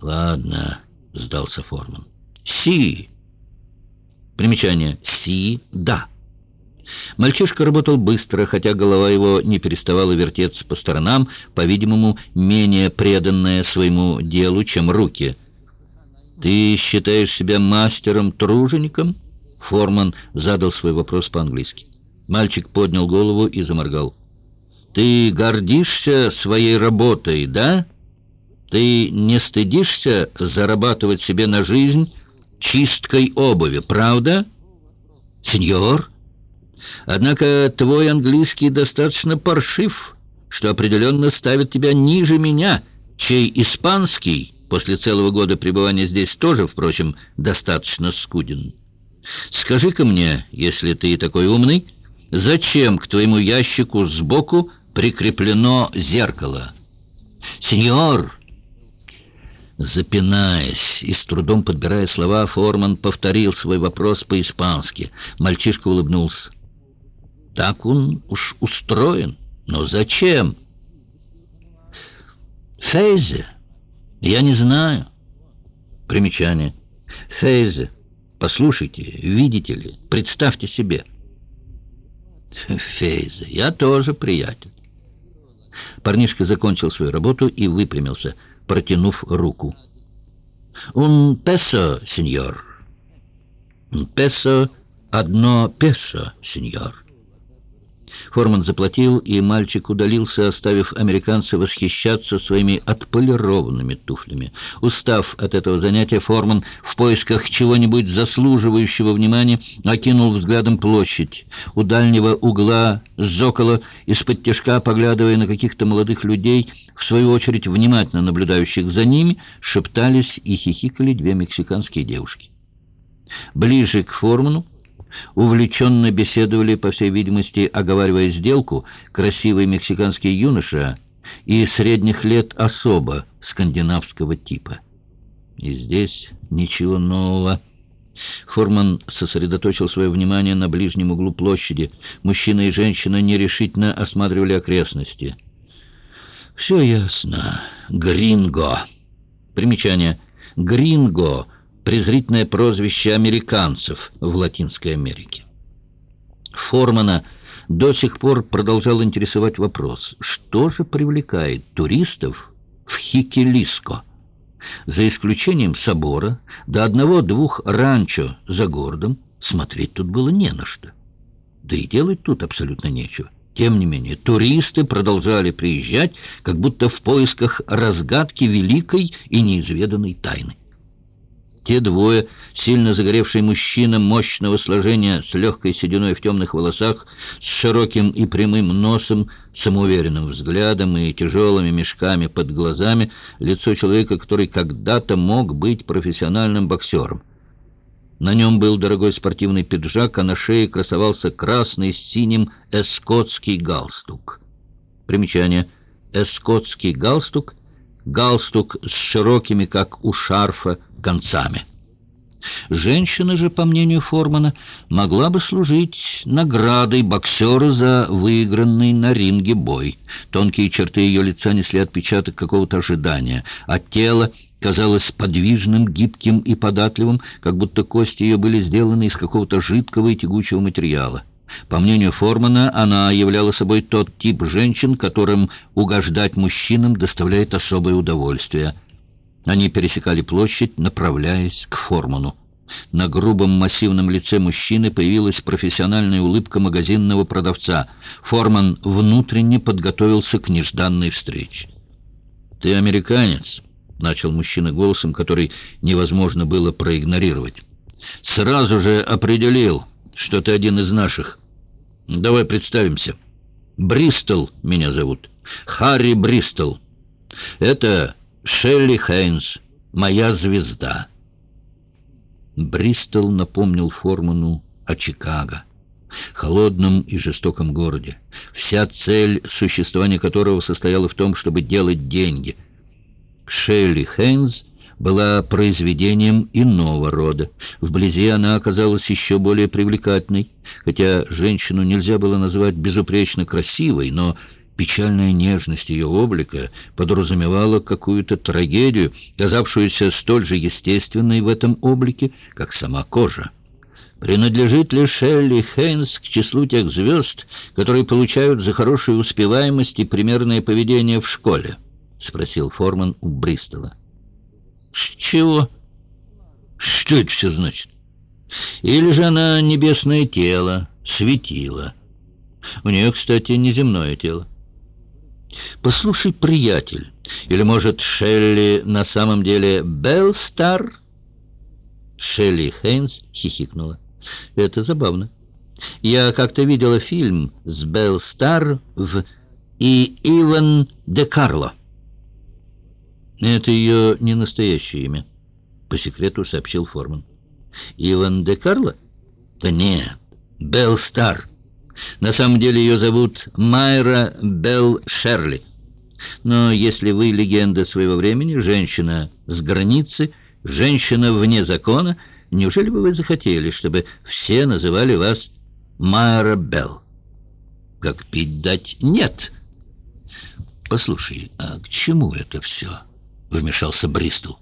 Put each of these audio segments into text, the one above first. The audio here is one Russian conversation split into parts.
Ладно, сдался Форман. Си. Примечание. Си. Да. Мальчишка работал быстро, хотя голова его не переставала вертеться по сторонам, по-видимому, менее преданная своему делу, чем руки. «Ты считаешь себя мастером-тружеником?» Форман задал свой вопрос по-английски. Мальчик поднял голову и заморгал. «Ты гордишься своей работой, да? Ты не стыдишься зарабатывать себе на жизнь чисткой обуви, правда?» «Сеньор?» Однако твой английский достаточно паршив, что определенно ставит тебя ниже меня, чей испанский после целого года пребывания здесь тоже, впрочем, достаточно скуден. Скажи-ка мне, если ты такой умный, зачем к твоему ящику сбоку прикреплено зеркало? Сеньор! Запинаясь и с трудом подбирая слова, Форман повторил свой вопрос по-испански. Мальчишка улыбнулся. Так он уж устроен. Но зачем? Фейзе. Я не знаю. Примечание. Фейзе. Послушайте, видите ли, представьте себе. Фейзе. Я тоже приятель. Парнишка закончил свою работу и выпрямился, протянув руку. «Un peso, сеньор». «Un peso, одно песо, сеньор». Форман заплатил, и мальчик удалился, оставив американца восхищаться своими отполированными туфлями. Устав от этого занятия, Форман в поисках чего-нибудь заслуживающего внимания окинул взглядом площадь. У дальнего угла зокола, из-под тяжка поглядывая на каких-то молодых людей, в свою очередь внимательно наблюдающих за ними, шептались и хихикали две мексиканские девушки. Ближе к Форману увлеченно беседовали, по всей видимости, оговаривая сделку, красивый мексиканский юноша и средних лет особо скандинавского типа. И здесь ничего нового. Форман сосредоточил свое внимание на ближнем углу площади. Мужчина и женщина нерешительно осматривали окрестности. «Все ясно. Гринго». Примечание. «Гринго» презрительное прозвище американцев в Латинской Америке. Формана до сих пор продолжал интересовать вопрос, что же привлекает туристов в Хикелиско? За исключением собора, до одного-двух ранчо за городом, смотреть тут было не на что. Да и делать тут абсолютно нечего. Тем не менее, туристы продолжали приезжать, как будто в поисках разгадки великой и неизведанной тайны. Те двое, сильно загоревший мужчина мощного сложения, с легкой сединой в темных волосах, с широким и прямым носом, самоуверенным взглядом и тяжелыми мешками под глазами, лицо человека, который когда-то мог быть профессиональным боксером. На нем был дорогой спортивный пиджак, а на шее красовался красный с синим эскотский галстук. Примечание. Эскотский галстук — галстук с широкими, как у шарфа, концами. Женщина же, по мнению Формана, могла бы служить наградой боксера за выигранный на ринге бой. Тонкие черты ее лица несли отпечаток какого-то ожидания, а тело казалось подвижным, гибким и податливым, как будто кости ее были сделаны из какого-то жидкого и тягучего материала. По мнению Формана, она являла собой тот тип женщин, которым угождать мужчинам доставляет особое удовольствие – они пересекали площадь, направляясь к Форману. На грубом массивном лице мужчины появилась профессиональная улыбка магазинного продавца. Форман внутренне подготовился к нежданной встрече. «Ты американец», — начал мужчина голосом, который невозможно было проигнорировать. «Сразу же определил, что ты один из наших. Давай представимся. Бристол меня зовут. Харри Бристол. Это Шелли Хейнс, моя звезда. Бристол напомнил Форману о Чикаго, холодном и жестоком городе, вся цель существования которого состояла в том, чтобы делать деньги. Шелли Хейнс была произведением иного рода. Вблизи она оказалась еще более привлекательной, хотя женщину нельзя было назвать безупречно красивой, но Печальная нежность ее облика подразумевала какую-то трагедию, казавшуюся столь же естественной в этом облике, как сама кожа. Принадлежит ли Шелли Хейнс к числу тех звезд, которые получают за хорошую успеваемость и примерное поведение в школе? — спросил Форман у Бристола. — Чего? Что это все значит? Или же она небесное тело, светило? У нее, кстати, неземное тело. «Послушай, приятель, или, может, Шелли на самом деле Белстар?» Шелли Хейнс хихикнула. «Это забавно. Я как-то видела фильм с Белстар в «И Иван де Карло». «Это ее не настоящее имя», — по секрету сообщил Форман. «Иван де Карло?» «Да нет, Белстар». На самом деле ее зовут Майра Белл Шерли. Но если вы легенда своего времени, женщина с границы, женщина вне закона, неужели бы вы захотели, чтобы все называли вас Майра Белл? Как пить дать нет. Послушай, а к чему это все? Вмешался Бристол.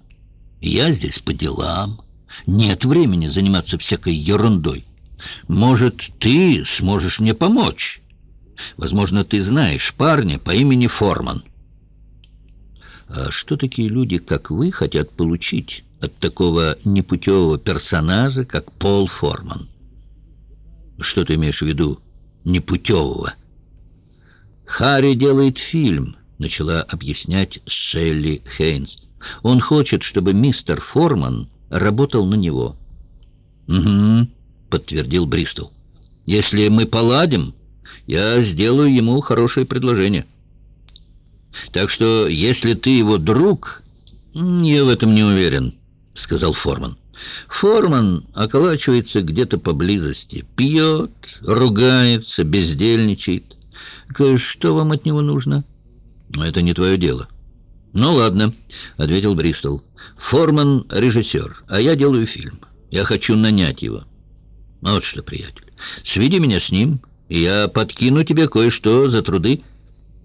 Я здесь по делам. Нет времени заниматься всякой ерундой. Может, ты сможешь мне помочь? Возможно, ты знаешь парня по имени Форман. А что такие люди, как вы, хотят получить от такого непутевого персонажа, как Пол Форман? Что ты имеешь в виду непутевого? Харри делает фильм, начала объяснять Шелли Хейнс. Он хочет, чтобы мистер Форман работал на него. Угу. — подтвердил Бристол. «Если мы поладим, я сделаю ему хорошее предложение. Так что, если ты его друг...» «Я в этом не уверен», — сказал Форман. «Форман околачивается где-то поблизости, пьет, ругается, бездельничает. Что вам от него нужно?» «Это не твое дело». «Ну ладно», — ответил Бристол. «Форман — режиссер, а я делаю фильм. Я хочу нанять его». Вот что, приятель, сведи меня с ним, и я подкину тебе кое-что за труды.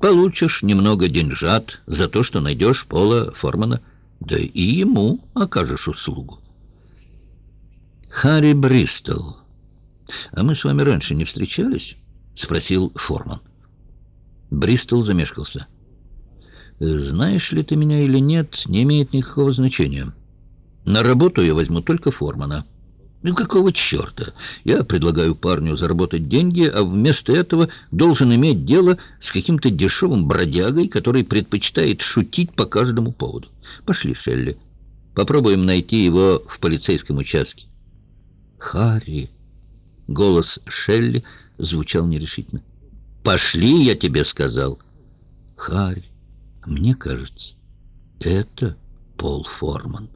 Получишь немного деньжат за то, что найдешь Пола Формана, да и ему окажешь услугу. Харри Бристол. А мы с вами раньше не встречались? Спросил Форман. Бристол замешкался. Знаешь ли ты меня или нет, не имеет никакого значения. На работу я возьму только Формана. Ну, какого черта? Я предлагаю парню заработать деньги, а вместо этого должен иметь дело с каким-то дешевым бродягой, который предпочитает шутить по каждому поводу. Пошли, Шелли. Попробуем найти его в полицейском участке. Харри. Голос Шелли звучал нерешительно. Пошли, я тебе сказал. Харри, мне кажется, это Пол Форман.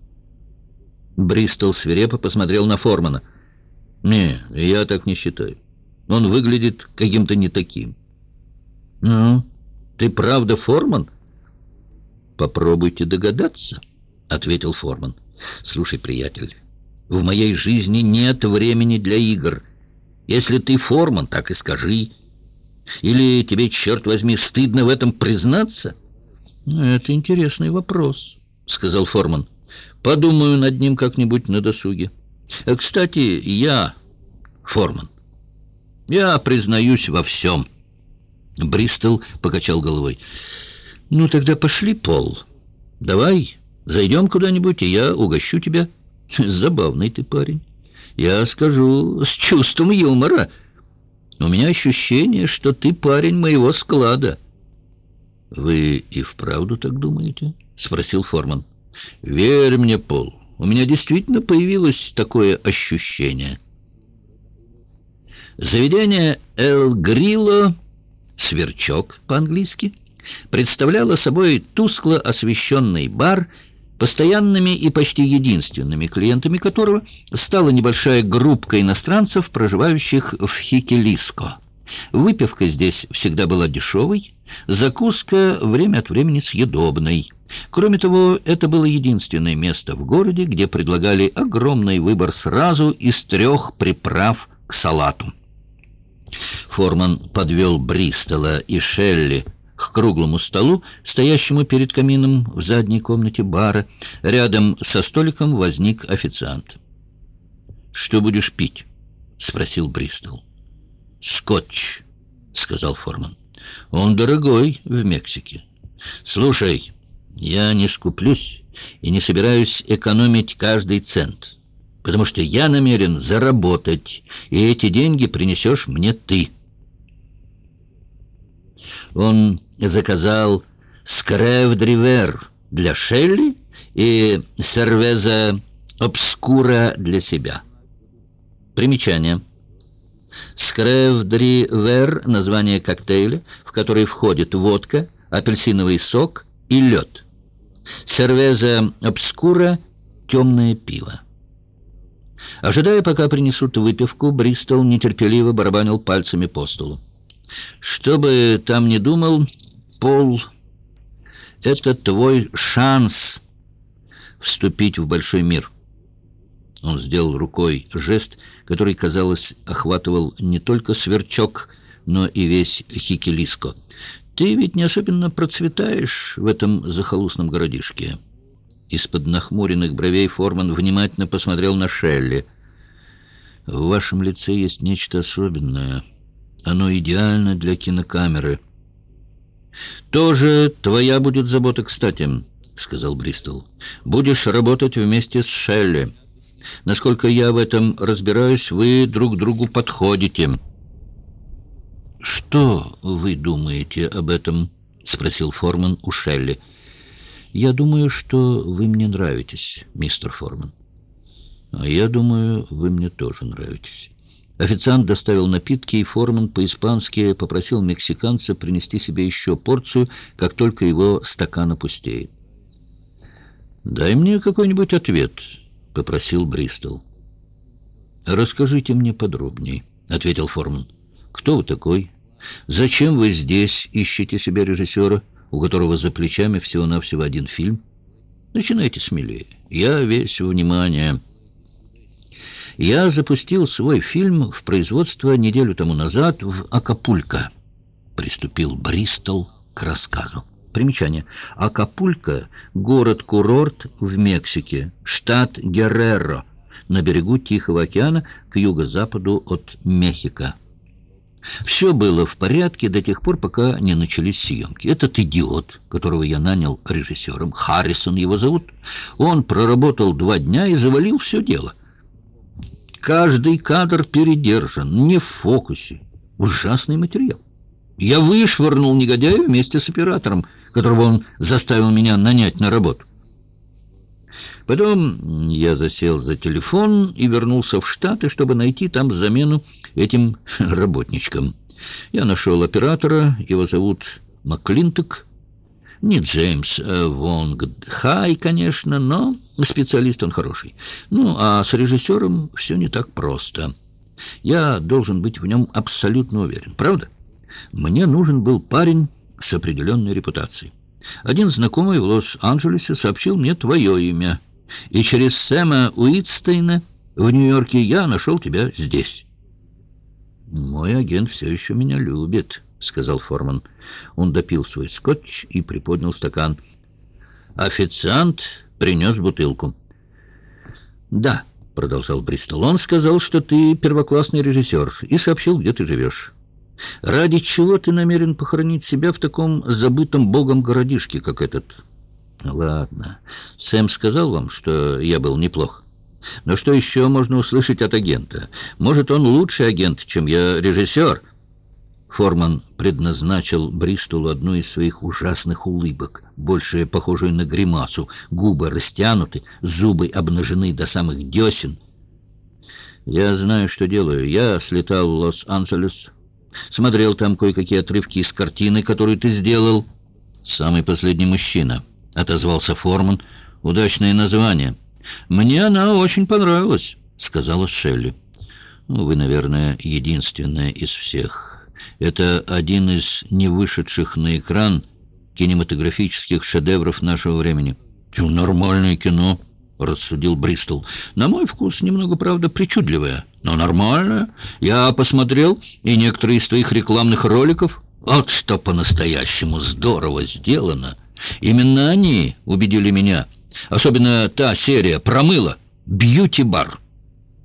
Бристол свирепо посмотрел на Формана. «Не, я так не считаю. Он выглядит каким-то не таким». «Ну, ты правда Форман?» «Попробуйте догадаться», — ответил Форман. «Слушай, приятель, в моей жизни нет времени для игр. Если ты Форман, так и скажи. Или тебе, черт возьми, стыдно в этом признаться?» «Это интересный вопрос», — сказал Форман. Подумаю над ним как-нибудь на досуге. Э, кстати, я Форман. Я признаюсь во всем. Бристол покачал головой. Ну, тогда пошли, Пол. Давай, зайдем куда-нибудь, и я угощу тебя. Забавный ты парень. Я скажу с чувством юмора. У меня ощущение, что ты парень моего склада. Вы и вправду так думаете? Спросил Форман. Верь мне, Пол, у меня действительно появилось такое ощущение. Заведение «Эл Грило», «Сверчок» по-английски, представляло собой тускло освещенный бар, постоянными и почти единственными клиентами которого стала небольшая группка иностранцев, проживающих в Хикелиско. Выпивка здесь всегда была дешевой, закуска время от времени съедобной. Кроме того, это было единственное место в городе, где предлагали огромный выбор сразу из трех приправ к салату. Форман подвел Бристола и Шелли к круглому столу, стоящему перед камином в задней комнате бара. Рядом со столиком возник официант. «Что будешь пить?» — спросил Бристол. «Скотч», — сказал Форман. «Он дорогой в Мексике. Слушай, я не скуплюсь и не собираюсь экономить каждый цент, потому что я намерен заработать, и эти деньги принесешь мне ты». Он заказал скрев дривер для Шелли и сервеза обскура для себя. Примечание. Скрев дривер – название коктейля, в который входит водка, апельсиновый сок и лед. Сервеза обскура – темное пиво. Ожидая, пока принесут выпивку, Бристол нетерпеливо барабанил пальцами по столу. Что бы там ни думал, Пол, это твой шанс вступить в большой мир. Он сделал рукой жест, который, казалось, охватывал не только сверчок, но и весь Хикелиско. Ты ведь не особенно процветаешь в этом захолустном городишке. Из-под нахмуренных бровей Форман внимательно посмотрел на Шелли. В вашем лице есть нечто особенное — оно идеально для кинокамеры. «Тоже твоя будет забота, кстати», — сказал Бристол. «Будешь работать вместе с Шелли. Насколько я в этом разбираюсь, вы друг другу подходите». «Что вы думаете об этом?» — спросил Форман у Шелли. «Я думаю, что вы мне нравитесь, мистер Форман». «А я думаю, вы мне тоже нравитесь». Официант доставил напитки, и Форман по-испански попросил мексиканца принести себе еще порцию, как только его стакан опустеет. «Дай мне какой-нибудь ответ», — попросил Бристол. «Расскажите мне подробнее», — ответил Форман. «Кто вы такой? Зачем вы здесь ищете себе режиссера, у которого за плечами всего-навсего один фильм? Начинайте смелее. Я весь внимание». Я запустил свой фильм в производство неделю тому назад в Акапулько. Приступил Бристол к рассказу. Примечание. Акапулько — город-курорт в Мексике, штат Герреро, на берегу Тихого океана к юго-западу от Мехико. Все было в порядке до тех пор, пока не начались съемки. Этот идиот, которого я нанял режиссером, Харрисон его зовут, он проработал два дня и завалил все дело — Каждый кадр передержан, не в фокусе. Ужасный материал. Я вышвырнул негодяя вместе с оператором, которого он заставил меня нанять на работу. Потом я засел за телефон и вернулся в Штаты, чтобы найти там замену этим работничкам. Я нашел оператора, его зовут Маклинток. Не Джеймс а Вонг Хай, конечно, но специалист он хороший. Ну, а с режиссером все не так просто. Я должен быть в нем абсолютно уверен, правда? Мне нужен был парень с определенной репутацией. Один знакомый в Лос-Анджелесе сообщил мне твое имя, и через Сэма Уитстейна в Нью-Йорке я нашел тебя здесь. Мой агент все еще меня любит». — сказал Форман. Он допил свой скотч и приподнял стакан. «Официант принес бутылку». «Да», — продолжал Бристол, — «он сказал, что ты первоклассный режиссер и сообщил, где ты живешь. Ради чего ты намерен похоронить себя в таком забытом богом городишке, как этот?» «Ладно. Сэм сказал вам, что я был неплох. Но что еще можно услышать от агента? Может, он лучший агент, чем я режиссер?» Форман предназначил Бристолу одну из своих ужасных улыбок, больше похожую на гримасу. Губы растянуты, зубы обнажены до самых десен. «Я знаю, что делаю. Я слетал в Лос-Анджелес, смотрел там кое-какие отрывки из картины, которую ты сделал. Самый последний мужчина», — отозвался Форман. «Удачное название». «Мне она очень понравилась», — сказала Шелли. «Ну, «Вы, наверное, единственная из всех». Это один из не вышедших на экран кинематографических шедевров нашего времени. «Нормальное кино», — рассудил Бристол. «На мой вкус немного, правда, причудливое, но нормальное. Я посмотрел и некоторые из твоих рекламных роликов. Вот что по-настоящему здорово сделано. Именно они убедили меня. Особенно та серия «Промыла» «Бьюти-бар».